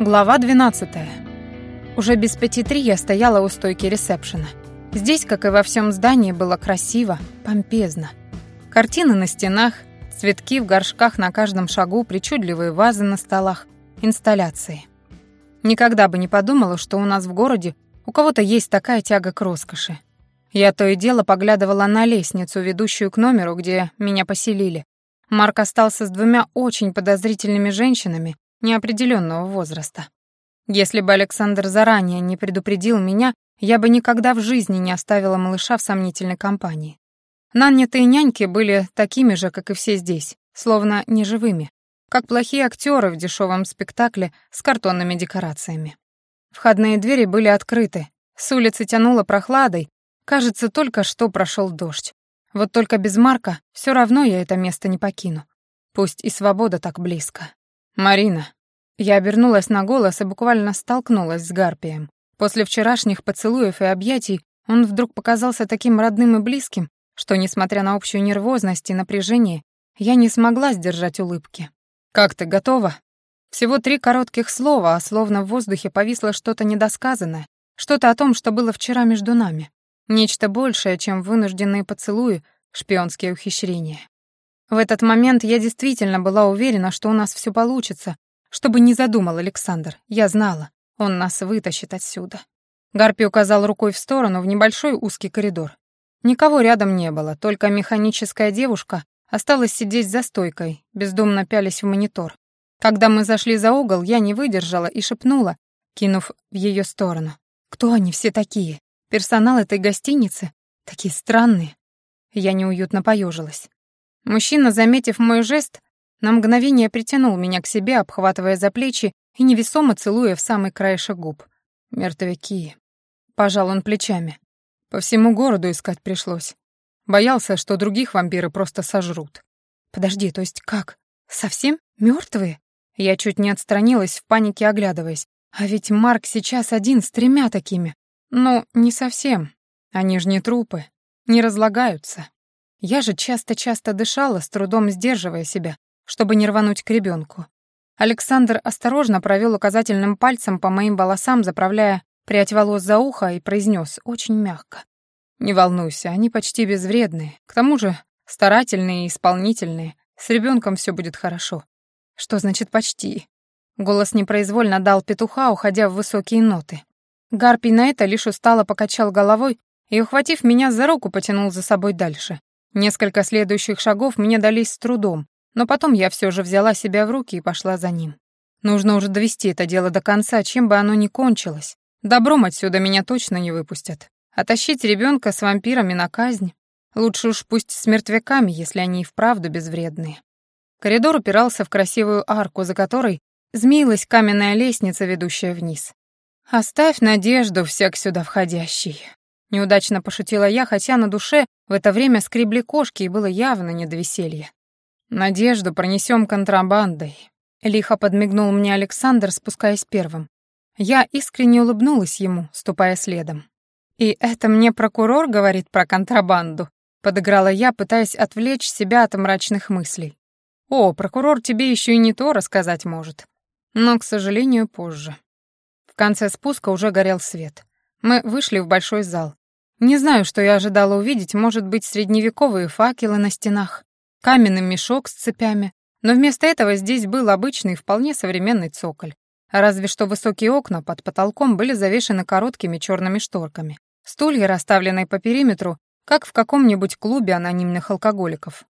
Глава 12. Уже без пяти три я стояла у стойки ресепшена. Здесь, как и во всем здании, было красиво, помпезно. Картины на стенах, цветки в горшках на каждом шагу, причудливые вазы на столах, инсталляции. Никогда бы не подумала, что у нас в городе у кого-то есть такая тяга к роскоши. Я то и дело поглядывала на лестницу, ведущую к номеру, где меня поселили. Марк остался с двумя очень подозрительными женщинами, неопределенного возраста. Если бы Александр заранее не предупредил меня, я бы никогда в жизни не оставила малыша в сомнительной компании. Нанятые няньки были такими же, как и все здесь, словно неживыми, как плохие актеры в дешевом спектакле с картонными декорациями. Входные двери были открыты, с улицы тянуло прохладой, кажется, только что прошел дождь. Вот только без Марка все равно я это место не покину. Пусть и свобода так близко. «Марина». Я обернулась на голос и буквально столкнулась с Гарпием. После вчерашних поцелуев и объятий он вдруг показался таким родным и близким, что, несмотря на общую нервозность и напряжение, я не смогла сдержать улыбки. «Как ты, готова?» Всего три коротких слова, а словно в воздухе повисло что-то недосказанное, что-то о том, что было вчера между нами. Нечто большее, чем вынужденные поцелуи, шпионские ухищрения. В этот момент я действительно была уверена, что у нас все получится, чтобы не задумал Александр. Я знала, он нас вытащит отсюда. Гарпи указал рукой в сторону, в небольшой узкий коридор. Никого рядом не было, только механическая девушка осталась сидеть за стойкой, бездумно пялись в монитор. Когда мы зашли за угол, я не выдержала и шепнула, кинув в ее сторону. «Кто они все такие? Персонал этой гостиницы? Такие странные». Я неуютно поежилась. Мужчина, заметив мой жест, на мгновение притянул меня к себе, обхватывая за плечи и невесомо целуя в самый краешек губ. Мертвяки. Пожал он плечами. По всему городу искать пришлось. Боялся, что других вампиры просто сожрут. Подожди, то есть как? Совсем мертвые? Я чуть не отстранилась, в панике оглядываясь. А ведь Марк сейчас один с тремя такими. Ну, не совсем. Они же не трупы, не разлагаются. Я же часто-часто дышала, с трудом сдерживая себя, чтобы не рвануть к ребенку. Александр осторожно провел указательным пальцем по моим волосам, заправляя прядь волос за ухо, и произнес очень мягко. «Не волнуйся, они почти безвредные. К тому же старательные и исполнительные. С ребенком все будет хорошо». «Что значит «почти»?» Голос непроизвольно дал петуха, уходя в высокие ноты. Гарпий на это лишь устало покачал головой и, ухватив меня за руку, потянул за собой дальше. Несколько следующих шагов мне дались с трудом, но потом я все же взяла себя в руки и пошла за ним. Нужно уже довести это дело до конца, чем бы оно ни кончилось. Добром отсюда меня точно не выпустят. А тащить ребенка с вампирами на казнь? Лучше уж пусть с мертвяками, если они и вправду безвредные. Коридор упирался в красивую арку, за которой змеилась каменная лестница, ведущая вниз. «Оставь надежду, всяк сюда входящий», Неудачно пошутила я, хотя на душе в это время скребли кошки и было явно не до веселья. «Надежду пронесем контрабандой», — лихо подмигнул мне Александр, спускаясь первым. Я искренне улыбнулась ему, ступая следом. «И это мне прокурор говорит про контрабанду», — подыграла я, пытаясь отвлечь себя от мрачных мыслей. «О, прокурор тебе еще и не то рассказать может». Но, к сожалению, позже. В конце спуска уже горел свет. Мы вышли в большой зал. Не знаю, что я ожидала увидеть, может быть, средневековые факелы на стенах, каменный мешок с цепями, но вместо этого здесь был обычный, вполне современный цоколь. Разве что высокие окна под потолком были завешены короткими черными шторками. Стулья, расставленные по периметру, как в каком-нибудь клубе анонимных алкоголиков.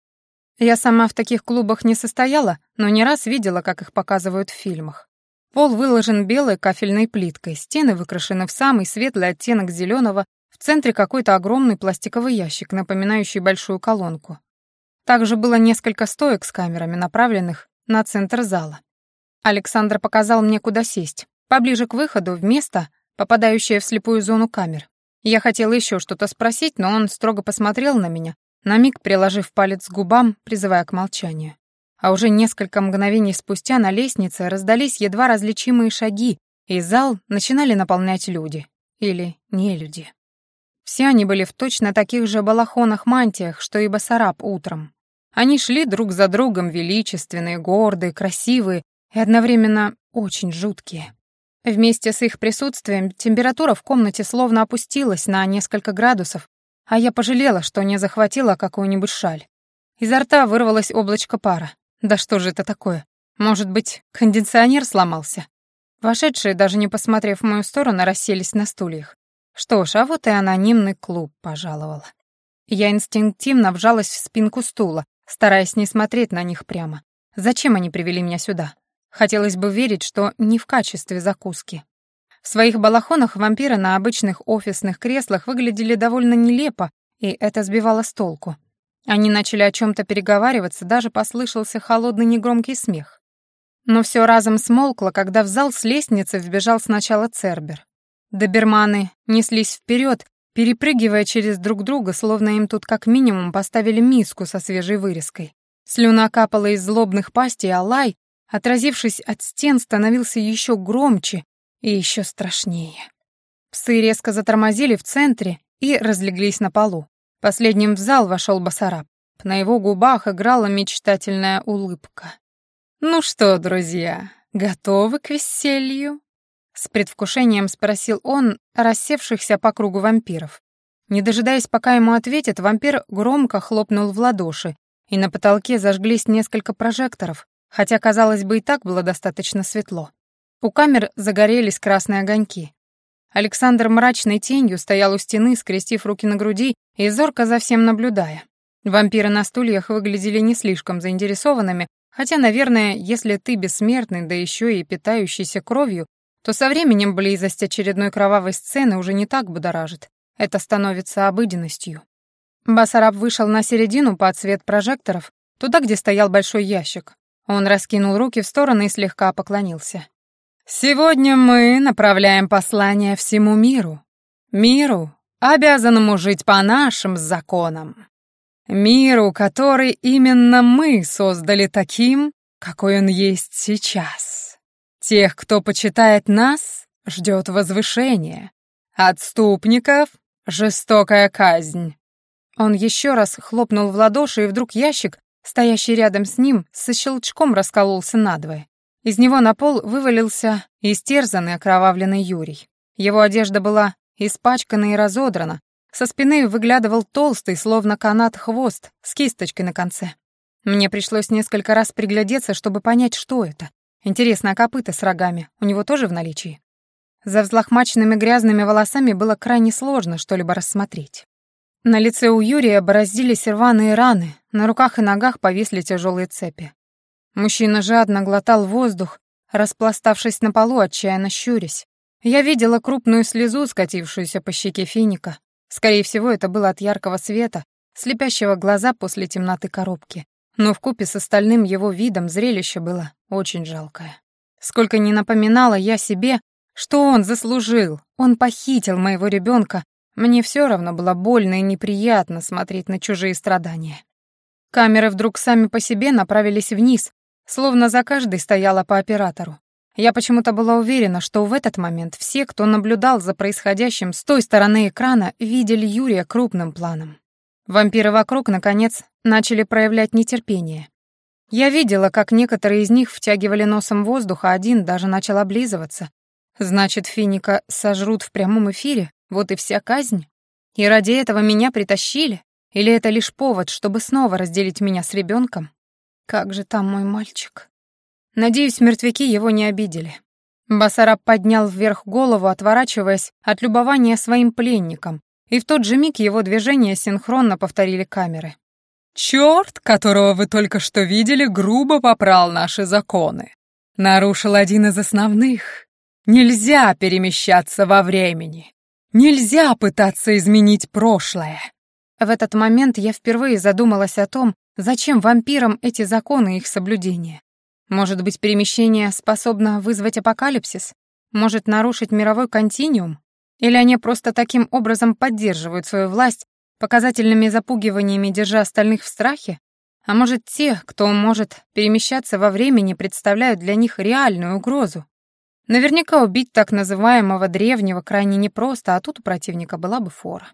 Я сама в таких клубах не состояла, но не раз видела, как их показывают в фильмах. Пол выложен белой кафельной плиткой, стены выкрашены в самый светлый оттенок зеленого в центре какой-то огромный пластиковый ящик, напоминающий большую колонку. Также было несколько стоек с камерами, направленных на центр зала. Александр показал мне, куда сесть, поближе к выходу, в место, попадающее в слепую зону камер. Я хотела еще что-то спросить, но он строго посмотрел на меня, на миг приложив палец к губам, призывая к молчанию. А уже несколько мгновений спустя на лестнице раздались едва различимые шаги, и зал начинали наполнять люди. Или не люди. Все они были в точно таких же балахонах-мантиях, что и Басараб утром. Они шли друг за другом величественные, гордые, красивые и одновременно очень жуткие. Вместе с их присутствием температура в комнате словно опустилась на несколько градусов, а я пожалела, что не захватила какую-нибудь шаль. Изо рта вырвалось облачко пара. Да что же это такое? Может быть, кондиционер сломался? Вошедшие, даже не посмотрев в мою сторону, расселись на стульях. Что ж, а вот и анонимный клуб пожаловала. Я инстинктивно вжалась в спинку стула, стараясь не смотреть на них прямо. Зачем они привели меня сюда? Хотелось бы верить, что не в качестве закуски. В своих балахонах вампиры на обычных офисных креслах выглядели довольно нелепо, и это сбивало с толку. Они начали о чем то переговариваться, даже послышался холодный негромкий смех. Но все разом смолкло, когда в зал с лестницы вбежал сначала Цербер. Доберманы неслись вперед, перепрыгивая через друг друга, словно им тут как минимум поставили миску со свежей вырезкой. Слюна капала из злобных пастей, а лай, отразившись от стен, становился еще громче и еще страшнее. Псы резко затормозили в центре и разлеглись на полу. Последним в зал вошел Басараб. На его губах играла мечтательная улыбка. «Ну что, друзья, готовы к веселью?» С предвкушением спросил он рассевшихся по кругу вампиров. Не дожидаясь, пока ему ответят, вампир громко хлопнул в ладоши, и на потолке зажглись несколько прожекторов, хотя, казалось бы, и так было достаточно светло. У камер загорелись красные огоньки. Александр мрачной тенью стоял у стены, скрестив руки на груди и зорко за всем наблюдая. Вампиры на стульях выглядели не слишком заинтересованными, хотя, наверное, если ты бессмертный, да еще и питающийся кровью, то со временем близость очередной кровавой сцены уже не так будоражит. Это становится обыденностью. Басараб вышел на середину под свет прожекторов, туда, где стоял большой ящик. Он раскинул руки в стороны и слегка поклонился. «Сегодня мы направляем послание всему миру. Миру, обязанному жить по нашим законам. Миру, который именно мы создали таким, какой он есть сейчас. Тех, кто почитает нас, ждет возвышение. Отступников — жестокая казнь». Он еще раз хлопнул в ладоши, и вдруг ящик, стоящий рядом с ним, со щелчком раскололся надвое. Из него на пол вывалился истерзанный окровавленный Юрий. Его одежда была испачкана и разодрана, со спины выглядывал толстый, словно канат, хвост с кисточкой на конце. Мне пришлось несколько раз приглядеться, чтобы понять, что это. Интересно, а копыта с рогами у него тоже в наличии? За взлохмаченными грязными волосами было крайне сложно что-либо рассмотреть. На лице у Юрия бороздились рваные раны, на руках и ногах повисли тяжелые цепи. Мужчина жадно глотал воздух, распластавшись на полу, отчаянно щурясь. Я видела крупную слезу, скатившуюся по щеке финика. Скорее всего, это было от яркого света, слепящего глаза после темноты коробки. Но вкупе с остальным его видом зрелище было очень жалкое. Сколько ни напоминала я себе, что он заслужил, он похитил моего ребенка, мне все равно было больно и неприятно смотреть на чужие страдания. Камеры вдруг сами по себе направились вниз, словно за каждой стояла по оператору. Я почему-то была уверена, что в этот момент все, кто наблюдал за происходящим с той стороны экрана, видели Юрия крупным планом. Вампиры вокруг, наконец, начали проявлять нетерпение. Я видела, как некоторые из них втягивали носом воздух, а один даже начал облизываться. Значит, финика сожрут в прямом эфире? Вот и вся казнь? И ради этого меня притащили? Или это лишь повод, чтобы снова разделить меня с ребенком? Как же там мой мальчик? Надеюсь, мертвяки его не обидели. Басараб поднял вверх голову, отворачиваясь от любования своим пленником, и в тот же миг его движения синхронно повторили камеры. «Чёрт, которого вы только что видели, грубо попрал наши законы. Нарушил один из основных. Нельзя перемещаться во времени. Нельзя пытаться изменить прошлое». В этот момент я впервые задумалась о том, Зачем вампирам эти законы и их соблюдение? Может быть, перемещение способно вызвать апокалипсис? Может нарушить мировой континуум? Или они просто таким образом поддерживают свою власть, показательными запугиваниями держа остальных в страхе? А может, те, кто может перемещаться во времени, представляют для них реальную угрозу? Наверняка убить так называемого древнего крайне непросто, а тут у противника была бы фора.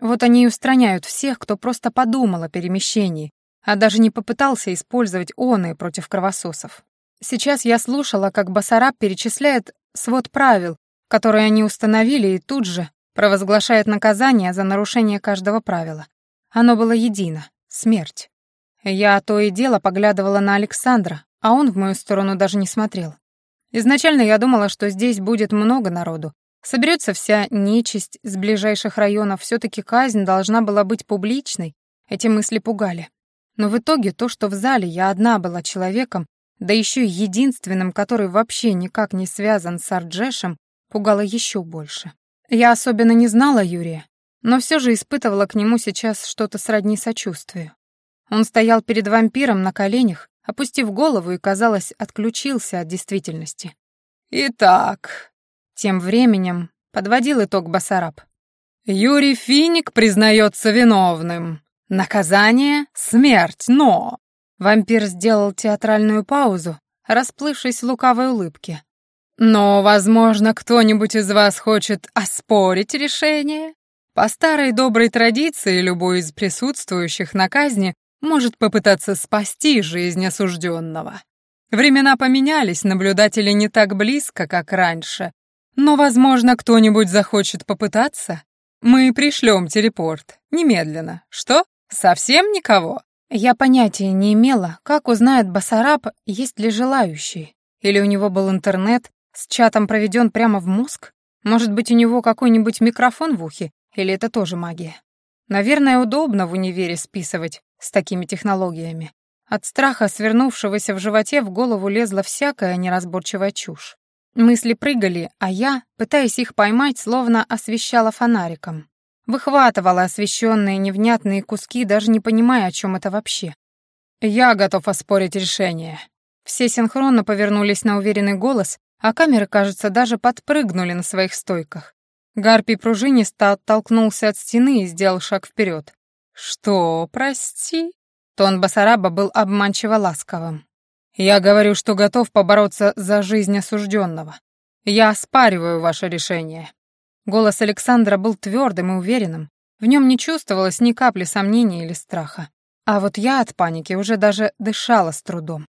Вот они и устраняют всех, кто просто подумал о перемещении, а даже не попытался использовать оны против кровососов. Сейчас я слушала, как Басараб перечисляет свод правил, которые они установили, и тут же провозглашает наказание за нарушение каждого правила. Оно было едино — смерть. Я то и дело поглядывала на Александра, а он в мою сторону даже не смотрел. Изначально я думала, что здесь будет много народу. Соберется вся нечисть с ближайших районов, все таки казнь должна была быть публичной. Эти мысли пугали. Но в итоге то, что в зале я одна была человеком, да еще единственным, который вообще никак не связан с Арджешем, пугало еще больше. Я особенно не знала Юрия, но все же испытывала к нему сейчас что-то сродни сочувствию. Он стоял перед вампиром на коленях, опустив голову и, казалось, отключился от действительности. «Итак...» Тем временем подводил итог Басараб. «Юрий Финик признается виновным. Наказание — смерть, но...» Вампир сделал театральную паузу, расплывшись в лукавой улыбке. «Но, возможно, кто-нибудь из вас хочет оспорить решение? По старой доброй традиции, любой из присутствующих на казни может попытаться спасти жизнь осужденного. Времена поменялись, наблюдатели не так близко, как раньше. Но, возможно, кто-нибудь захочет попытаться? Мы пришлем телепорт. Немедленно. Что? Совсем никого? Я понятия не имела, как узнает Басараб, есть ли желающие. Или у него был интернет, с чатом проведен прямо в мозг? Может быть, у него какой-нибудь микрофон в ухе? Или это тоже магия? Наверное, удобно в универе списывать с такими технологиями. От страха, свернувшегося в животе, в голову лезла всякая неразборчивая чушь. Мысли прыгали, а я, пытаясь их поймать, словно освещала фонариком. Выхватывала освещенные невнятные куски, даже не понимая, о чем это вообще. «Я готов оспорить решение». Все синхронно повернулись на уверенный голос, а камеры, кажется, даже подпрыгнули на своих стойках. Гарпий пружинисто оттолкнулся от стены и сделал шаг вперед. «Что, прости?» Тон Басараба был обманчиво ласковым. «Я говорю, что готов побороться за жизнь осужденного. Я оспариваю ваше решение. Голос Александра был твердым и уверенным. В нем не чувствовалось ни капли сомнения или страха. А вот я от паники уже даже дышала с трудом.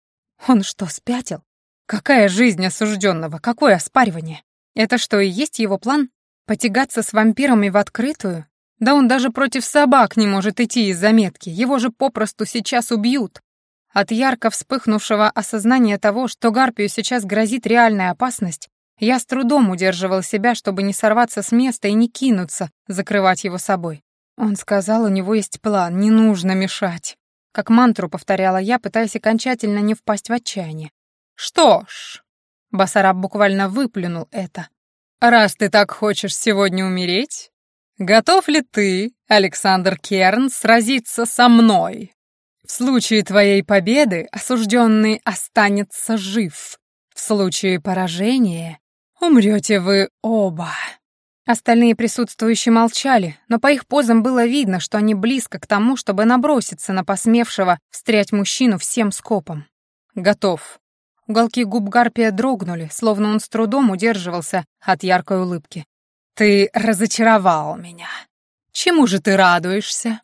Он что, спятил? Какая жизнь осужденного? Какое оспаривание? Это что, и есть его план? Потягаться с вампирами в открытую? Да он даже против собак не может идти из заметки. Его же попросту сейчас убьют. От ярко вспыхнувшего осознания того, что Гарпию сейчас грозит реальная опасность, я с трудом удерживал себя, чтобы не сорваться с места и не кинуться, закрывать его собой. Он сказал, у него есть план, не нужно мешать. Как мантру повторяла я, пытаясь окончательно не впасть в отчаяние. «Что ж...» Басараб буквально выплюнул это. «Раз ты так хочешь сегодня умереть, готов ли ты, Александр Керн, сразиться со мной? В случае твоей победы осужденный останется жив. В случае поражения Умрете вы оба». Остальные присутствующие молчали, но по их позам было видно, что они близко к тому, чтобы наброситься на посмевшего встрять мужчину всем скопом. «Готов». Уголки губ Гарпия дрогнули, словно он с трудом удерживался от яркой улыбки. «Ты разочаровал меня. Чему же ты радуешься?»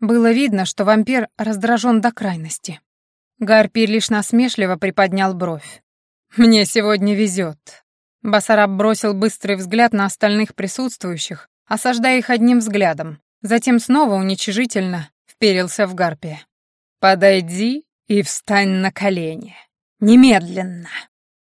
Было видно, что вампир раздражен до крайности. Гарпий лишь насмешливо приподнял бровь. «Мне сегодня везет. Басараб бросил быстрый взгляд на остальных присутствующих, осаждая их одним взглядом. Затем снова уничижительно вперился в гарпия. «Подойди и встань на колени. Немедленно!»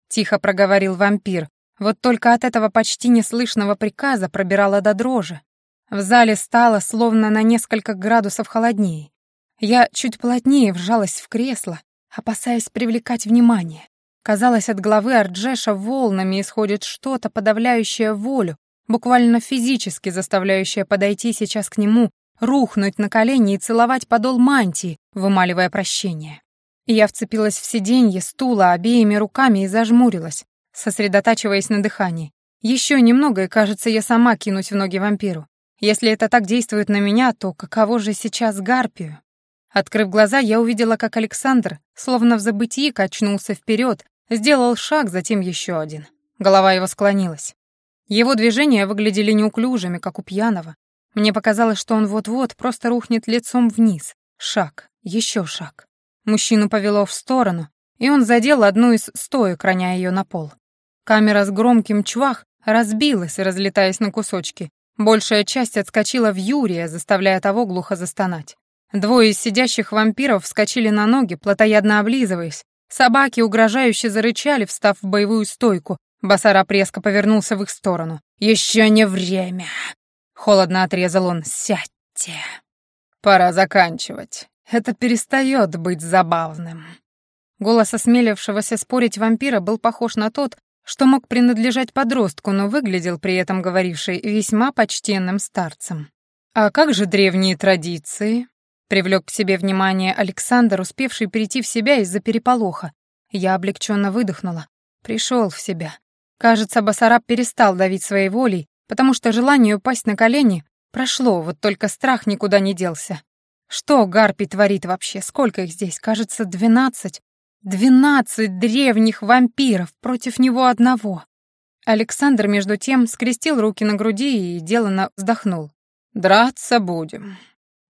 Тихо проговорил вампир. Вот только от этого почти неслышного приказа пробирало до дрожи. В зале стало словно на несколько градусов холоднее. Я чуть плотнее вжалась в кресло, опасаясь привлекать внимание. Казалось, от головы Арджеша волнами исходит что-то, подавляющее волю, буквально физически заставляющее подойти сейчас к нему, рухнуть на колени и целовать подол мантии, вымаливая прощение. Я вцепилась в сиденье стула обеими руками и зажмурилась, сосредотачиваясь на дыхании. Еще немного, и, кажется, я сама кинусь в ноги вампиру. Если это так действует на меня, то каково же сейчас Гарпию? Открыв глаза, я увидела, как Александр, словно в забытии, качнулся вперед, Сделал шаг, затем еще один. Голова его склонилась. Его движения выглядели неуклюжими, как у пьяного. Мне показалось, что он вот-вот просто рухнет лицом вниз. Шаг, еще шаг. Мужчину повело в сторону, и он задел одну из стоек, роняя ее на пол. Камера с громким чвах разбилась, разлетаясь на кусочки. Большая часть отскочила в Юрия, заставляя того глухо застонать. Двое из сидящих вампиров вскочили на ноги, плотоядно облизываясь. Собаки угрожающе зарычали, встав в боевую стойку. Басараб резко повернулся в их сторону. «Еще не время!» Холодно отрезал он. «Сядьте!» «Пора заканчивать. Это перестает быть забавным». Голос осмелившегося спорить вампира был похож на тот, что мог принадлежать подростку, но выглядел при этом говоривший весьма почтенным старцем. «А как же древние традиции?» Привлек к себе внимание Александр, успевший перейти в себя из-за переполоха. Я облегченно выдохнула. Пришел в себя. Кажется, Басараб перестал давить своей волей, потому что желание упасть на колени прошло, вот только страх никуда не делся. Что Гарпий творит вообще? Сколько их здесь? Кажется, двенадцать. Двенадцать древних вампиров против него одного. Александр, между тем, скрестил руки на груди и деланно вздохнул. «Драться будем».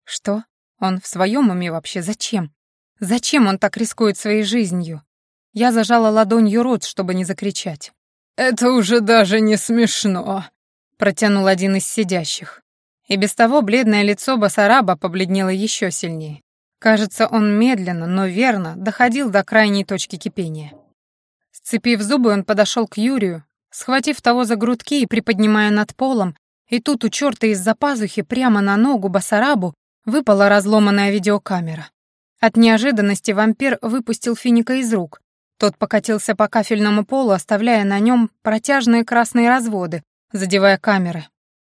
«Что? Он в своем уме вообще? Зачем? Зачем он так рискует своей жизнью?» Я зажала ладонью рот, чтобы не закричать. «Это уже даже не смешно», — протянул один из сидящих. И без того бледное лицо Басараба побледнело еще сильнее. Кажется, он медленно, но верно доходил до крайней точки кипения. Сцепив зубы, он подошел к Юрию, схватив того за грудки и приподнимая над полом, и тут у черта из-за пазухи прямо на ногу Басарабу выпала разломанная видеокамера. От неожиданности вампир выпустил финика из рук. Тот покатился по кафельному полу, оставляя на нем протяжные красные разводы, задевая камеры.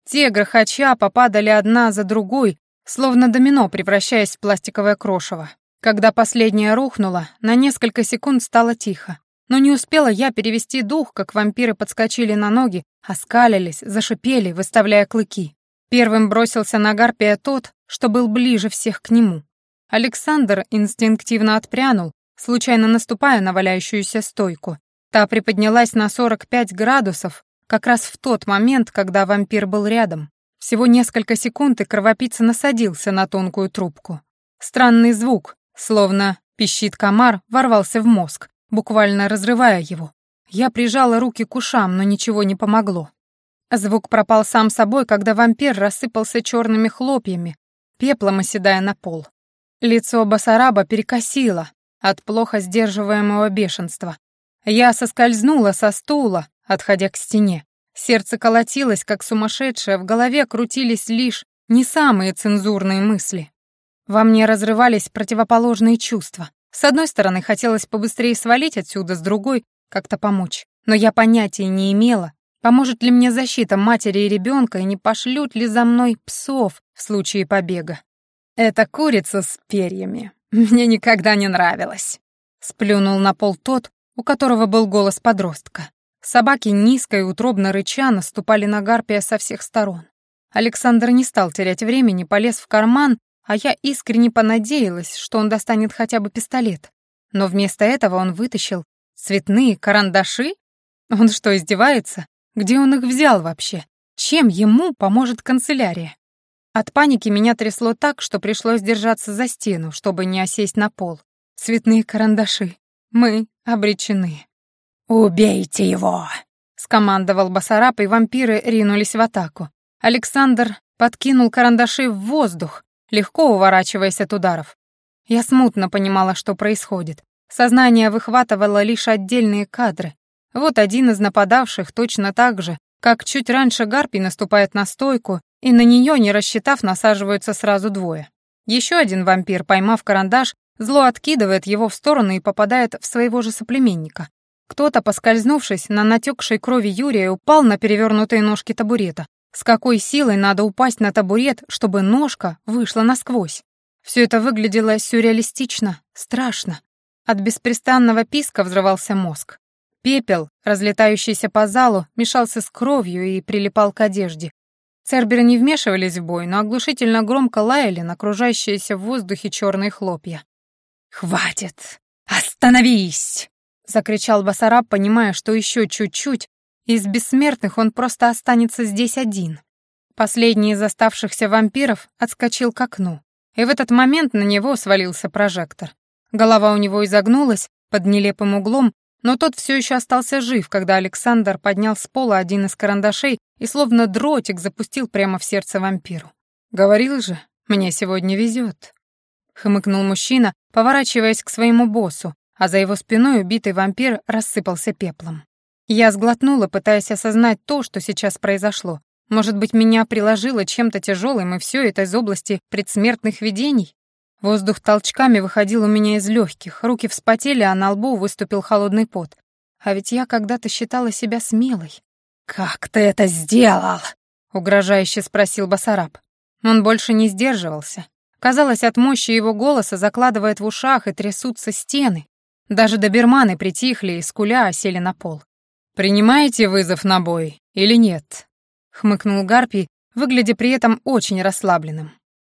Те, грохоча, попадали одна за другой, словно домино, превращаясь в пластиковое крошево. Когда последняя рухнула, на несколько секунд стало тихо. Но не успела я перевести дух, как вампиры подскочили на ноги, оскалились, зашипели, выставляя клыки. Первым бросился на Гарпия тот, что был ближе всех к нему. Александр инстинктивно отпрянул, случайно наступая на валяющуюся стойку. Та приподнялась на 45 градусов, как раз в тот момент, когда вампир был рядом. Всего несколько секунд, и кровопийца насадился на тонкую трубку. Странный звук, словно пищит комар, ворвался в мозг, буквально разрывая его. Я прижала руки к ушам, но ничего не помогло. Звук пропал сам собой, когда вампир рассыпался черными хлопьями, пеплом оседая на пол. Лицо Басараба перекосило от плохо сдерживаемого бешенства. Я соскользнула со стула, отходя к стене. Сердце колотилось, как сумасшедшее, в голове крутились лишь не самые цензурные мысли. Во мне разрывались противоположные чувства. С одной стороны, хотелось побыстрее свалить отсюда, с другой — как-то помочь. Но я понятия не имела, поможет ли мне защита матери и ребенка, и не пошлют ли за мной псов в случае побега. «Это курица с перьями. Мне никогда не нравилось», — сплюнул на пол тот, у которого был голос подростка. Собаки низко и утробно рыча наступали на Гарпия со всех сторон. Александр не стал терять времени, полез в карман, а я искренне понадеялась, что он достанет хотя бы пистолет. Но вместо этого он вытащил цветные карандаши? Он что, издевается? Где он их взял вообще? Чем ему поможет канцелярия? От паники меня трясло так, что пришлось держаться за стену, чтобы не осесть на пол. Цветные карандаши. Мы обречены. «Убейте его!» — скомандовал Басараб, и вампиры ринулись в атаку. Александр подкинул карандаши в воздух, легко уворачиваясь от ударов. Я смутно понимала, что происходит. Сознание выхватывало лишь отдельные кадры. Вот один из нападавших точно так же, как чуть раньше Гарпий наступает на стойку, и на нее, не рассчитав, насаживаются сразу двое. Еще один вампир, поймав карандаш, зло откидывает его в сторону и попадает в своего же соплеменника. Кто-то, поскользнувшись на натекшей крови Юрия, упал на перевернутые ножки табурета. С какой силой надо упасть на табурет, чтобы ножка вышла насквозь? Все это выглядело сюрреалистично, страшно. От беспрестанного писка взрывался мозг. Пепел, разлетающийся по залу, мешался с кровью и прилипал к одежде. Церберы не вмешивались в бой, но оглушительно громко лаяли на окружающиеся в воздухе черные хлопья. «Хватит! Остановись!» закричал Басараб, понимая, что еще чуть-чуть, из бессмертных он просто останется здесь один. Последний из оставшихся вампиров отскочил к окну, и в этот момент на него свалился прожектор. Голова у него изогнулась, под нелепым углом, но тот все еще остался жив, когда Александр поднял с пола один из карандашей и словно дротик запустил прямо в сердце вампиру. «Говорил же, мне сегодня везет», — хмыкнул мужчина, поворачиваясь к своему боссу, а за его спиной убитый вампир рассыпался пеплом. Я сглотнула, пытаясь осознать то, что сейчас произошло. Может быть, меня приложило чем-то тяжелым, и все это из области предсмертных видений? Воздух толчками выходил у меня из легких, руки вспотели, а на лбу выступил холодный пот. А ведь я когда-то считала себя смелой. «Как ты это сделал?» — угрожающе спросил Басараб. Он больше не сдерживался. Казалось, от мощи его голоса закладывает в ушах и трясутся стены. Даже доберманы притихли и скуля осели на пол. «Принимаете вызов на бой или нет?» — хмыкнул Гарпий, выглядя при этом очень расслабленным.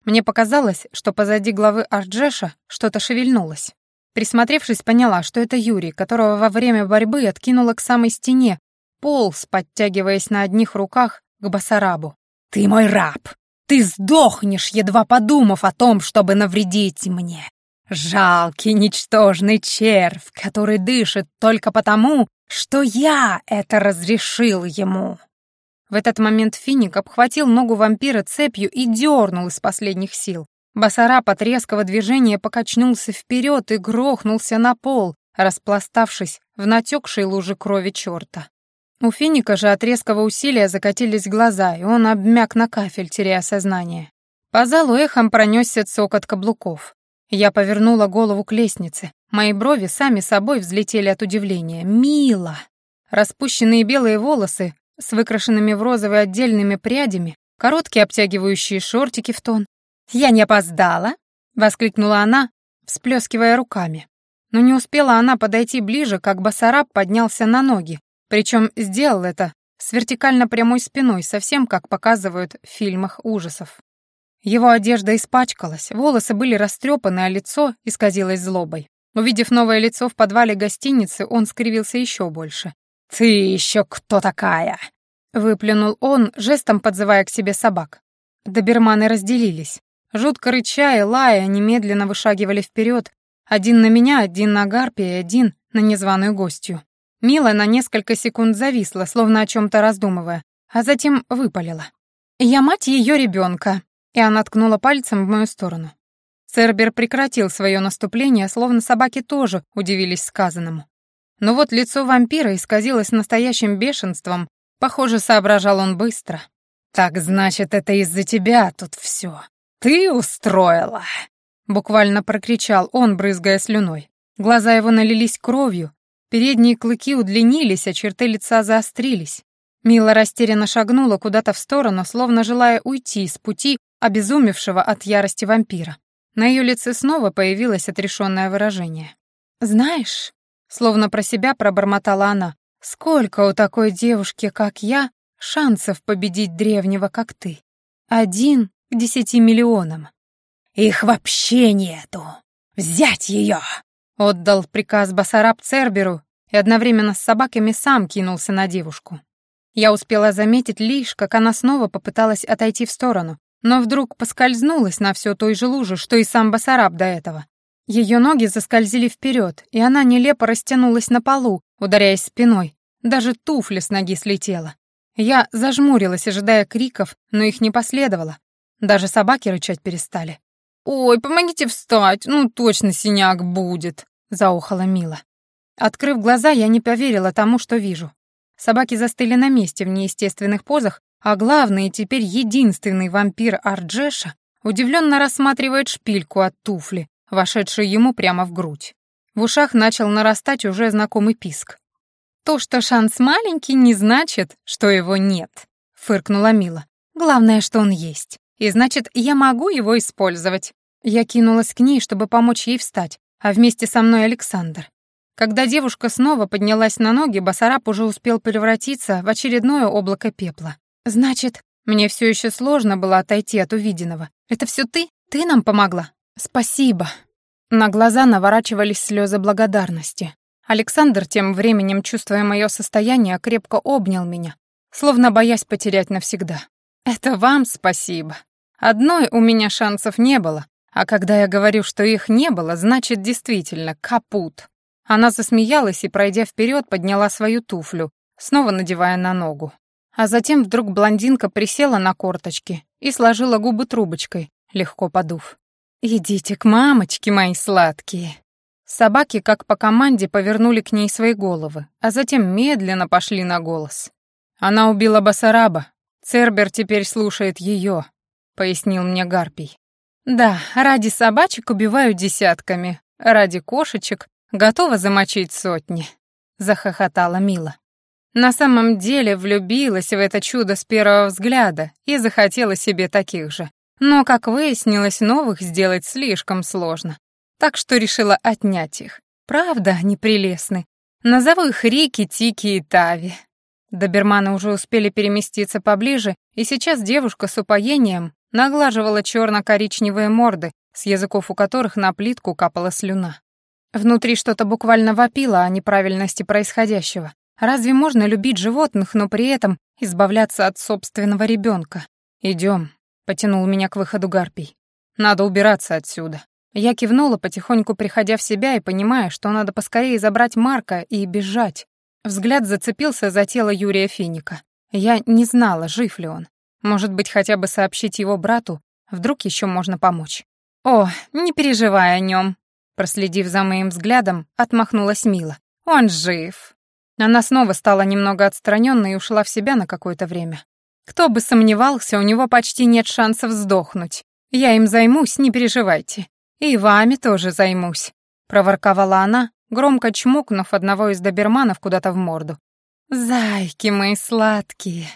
Мне показалось, что позади главы Арджеша что-то шевельнулось. Присмотревшись, поняла, что это Юрий, которого во время борьбы откинуло к самой стене, полз, подтягиваясь на одних руках к Басарабу. «Ты мой раб! Ты сдохнешь, едва подумав о том, чтобы навредить мне! Жалкий, ничтожный червь, который дышит только потому, что я это разрешил ему!» В этот момент Финик обхватил ногу вампира цепью и дернул из последних сил. Басараб от резкого движения покачнулся вперед и грохнулся на пол, распластавшись в натекшей луже крови черта. У Финика же от резкого усилия закатились глаза, и он обмяк на кафель, теряя сознание. По залу эхом пронесся цокот каблуков. Я повернула голову к лестнице. Мои брови сами собой взлетели от удивления. «Мило!» Распущенные белые волосы с выкрашенными в розовые отдельными прядями, короткие обтягивающие шортики в тон. «Я не опоздала!» — воскликнула она, всплескивая руками. Но не успела она подойти ближе, как Басараб поднялся на ноги, причем сделал это с вертикально прямой спиной, совсем как показывают в фильмах ужасов. Его одежда испачкалась, волосы были растрепаны, а лицо исказилось злобой. Увидев новое лицо в подвале гостиницы, он скривился еще больше. «Ты еще кто такая?» — выплюнул он, жестом подзывая к себе собак. Доберманы разделились. Жутко рыча и лая немедленно вышагивали вперед, один на меня, один на гарпе и один на незваную гостью. Мила на несколько секунд зависла, словно о чем-то раздумывая, а затем выпалила. «Я мать ее ребенка», и она ткнула пальцем в мою сторону. Цербер прекратил свое наступление, словно собаки тоже удивились сказанному. Но вот лицо вампира исказилось настоящим бешенством, похоже, соображал он быстро. «Так значит, это из-за тебя тут все. Ты устроила!» Буквально прокричал он, брызгая слюной. Глаза его налились кровью, передние клыки удлинились, а черты лица заострились. Мила растерянно шагнула куда-то в сторону, словно желая уйти с пути обезумевшего от ярости вампира. На ее лице снова появилось отрешенное выражение. «Знаешь, Словно про себя пробормотала она. «Сколько у такой девушки, как я, шансов победить древнего, как ты? Один к десяти миллионам». «Их вообще нету! Взять ее!» Отдал приказ Басараб Церберу и одновременно с собаками сам кинулся на девушку. Я успела заметить лишь, как она снова попыталась отойти в сторону, но вдруг поскользнулась на все той же луже, что и сам Басараб до этого. Ее ноги заскользили вперед, и она нелепо растянулась на полу, ударяясь спиной. Даже туфля с ноги слетела. Я зажмурилась, ожидая криков, но их не последовало. Даже собаки рычать перестали. «Ой, помогите встать, ну точно синяк будет», — заухала Мила. Открыв глаза, я не поверила тому, что вижу. Собаки застыли на месте в неестественных позах, а главный теперь единственный вампир Арджеша удивленно рассматривает шпильку от туфли, вошедшую ему прямо в грудь. В ушах начал нарастать уже знакомый писк. «То, что шанс маленький, не значит, что его нет», — фыркнула Мила. «Главное, что он есть. И значит, я могу его использовать». Я кинулась к ней, чтобы помочь ей встать, а вместе со мной Александр. Когда девушка снова поднялась на ноги, Басараб уже успел превратиться в очередное облако пепла. «Значит, мне все еще сложно было отойти от увиденного. Это все ты? Ты нам помогла?» «Спасибо». На глаза наворачивались слезы благодарности. Александр, тем временем, чувствуя мое состояние, крепко обнял меня, словно боясь потерять навсегда. «Это вам спасибо. Одной у меня шансов не было, а когда я говорю, что их не было, значит, действительно, капут. Она засмеялась и, пройдя вперед, подняла свою туфлю, снова надевая на ногу. А затем вдруг блондинка присела на корточки и сложила губы трубочкой, легко подув. «Идите к мамочке, мои сладкие». Собаки, как по команде, повернули к ней свои головы, а затем медленно пошли на голос. «Она убила Басараба. Цербер теперь слушает ее», — пояснил мне Гарпий. «Да, ради собачек убиваю десятками, ради кошечек готова замочить сотни», — захохотала Мила. На самом деле влюбилась в это чудо с первого взгляда и захотела себе таких же. Но, как выяснилось, новых сделать слишком сложно так что решила отнять их. Правда, они прелестны. Назову их Рики, Тики и Тави. Доберманы уже успели переместиться поближе, и сейчас девушка с упоением наглаживала черно-коричневые морды, с языков у которых на плитку капала слюна. Внутри что-то буквально вопило о неправильности происходящего. Разве можно любить животных, но при этом избавляться от собственного ребенка? Идем, потянул меня к выходу Гарпий. Надо убираться отсюда. Я кивнула, потихоньку приходя в себя и понимая, что надо поскорее забрать Марка и бежать. Взгляд зацепился за тело Юрия Финика. Я не знала, жив ли он. Может быть, хотя бы сообщить его брату, вдруг еще можно помочь. «О, не переживай о нем», проследив за моим взглядом, отмахнулась Мила. «Он жив». Она снова стала немного отстраненной и ушла в себя на какое-то время. Кто бы сомневался, у него почти нет шансов сдохнуть. Я им займусь, не переживайте. «И вами тоже займусь», — проворковала она, громко чмокнув одного из доберманов куда-то в морду. «Зайки мои сладкие!»